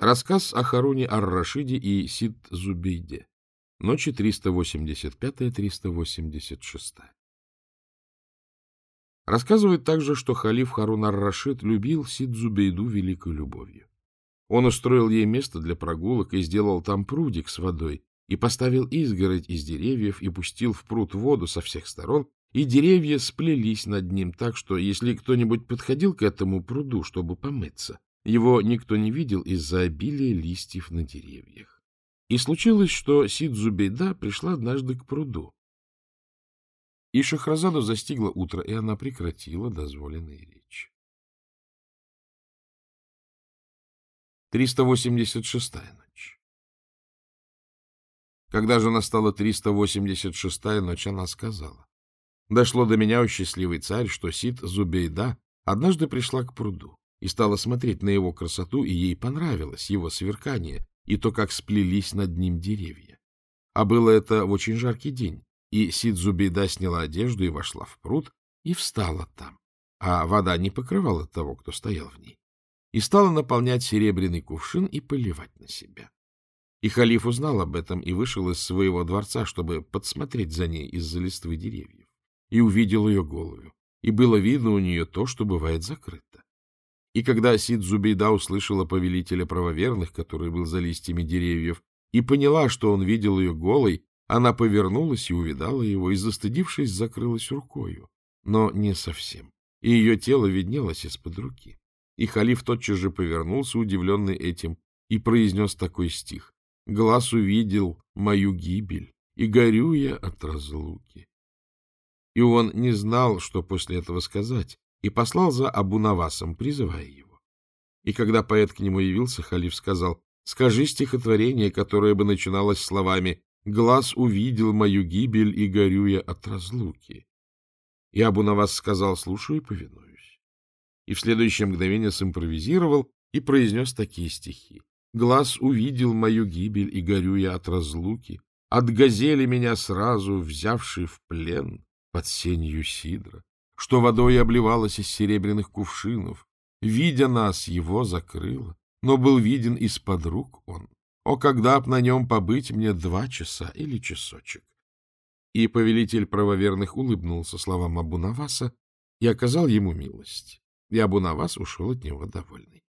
Рассказ о Харуне Ар-Рашиде и Сид-Зубейде. Ночи 385-386. Рассказывают также, что халиф Харун Ар-Рашид любил Сид-Зубейду великой любовью. Он устроил ей место для прогулок и сделал там прудик с водой, и поставил изгородь из деревьев и пустил в пруд воду со всех сторон, и деревья сплелись над ним так, что если кто-нибудь подходил к этому пруду, чтобы помыться, его никто не видел из-за обилия листьев на деревьях. И случилось, что Сидзубейда пришла однажды к пруду. И Шахразаду застигло утро, и она прекратила дозволенные речи. 386-я ночь Когда же настала 386-я ночь, она сказала. Дошло до меня, о счастливый царь, что Сид Зубейда однажды пришла к пруду и стала смотреть на его красоту, и ей понравилось его сверкание и то, как сплелись над ним деревья. А было это в очень жаркий день, и Сидзубейда сняла одежду и вошла в пруд, и встала там, а вода не покрывала того, кто стоял в ней, и стала наполнять серебряный кувшин и поливать на себя. И халиф узнал об этом и вышел из своего дворца, чтобы подсмотреть за ней из-за листвы деревьев, и увидел ее голую, и было видно у нее то, что бывает закрыто. И когда Сид Зубейда услышала повелителя правоверных, который был за листьями деревьев, и поняла, что он видел ее голой, она повернулась и увидала его, и, застыдившись, закрылась рукою. Но не совсем. И ее тело виднелось из-под руки. И халиф тотчас же повернулся, удивленный этим, и произнес такой стих. «Глаз увидел мою гибель, и горю я от разлуки». И он не знал, что после этого сказать, и послал за Абу-Навасом, призывая его. И когда поэт к нему явился, халиф сказал, «Скажи стихотворение, которое бы начиналось словами «Глаз увидел мою гибель, и горю я от разлуки». И Абу-Навас сказал, «Слушаю и повинуюсь». И в следующее мгновение симпровизировал и произнес такие стихи. «Глаз увидел мою гибель, и горю я от разлуки, от газели меня сразу взявший в плен под сенью сидра что водой обливалось из серебряных кувшинов. Видя нас, его закрыло, но был виден из-под рук он. О, когда б на нем побыть мне два часа или часочек! И повелитель правоверных улыбнулся словам Абунаваса и оказал ему милость. И Абунавас ушел от него довольный.